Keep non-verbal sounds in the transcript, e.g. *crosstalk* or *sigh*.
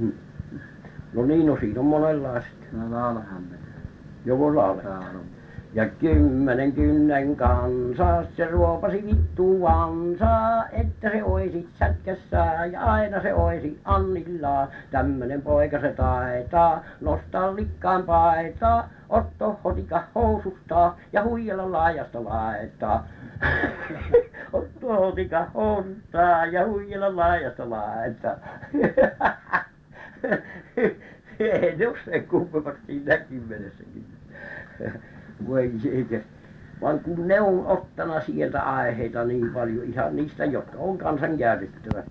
mm. No niin no siinä on monenlaiset no joko lauletaan ja kymmenen kynnen kanssa se ruopasi vittuansa että se olisi sätkässään ja aina se olisi Annillaan tämmöinen poika se taitaa nostaa likkaan paitaa ottaa hotikan housustaan ja huijalla laidasta laitaan *laughs* ottaa hotikan housustaan ja huijalla laidasta laitaan *laughs* *laughs* ei ne ole sen kummemmaksi siinä kymmenessä kynnessä *laughs* voi jee vaan kun ne on ottanut sieltä aiheita niin paljon ihan niistä jotka on kansan käytettävä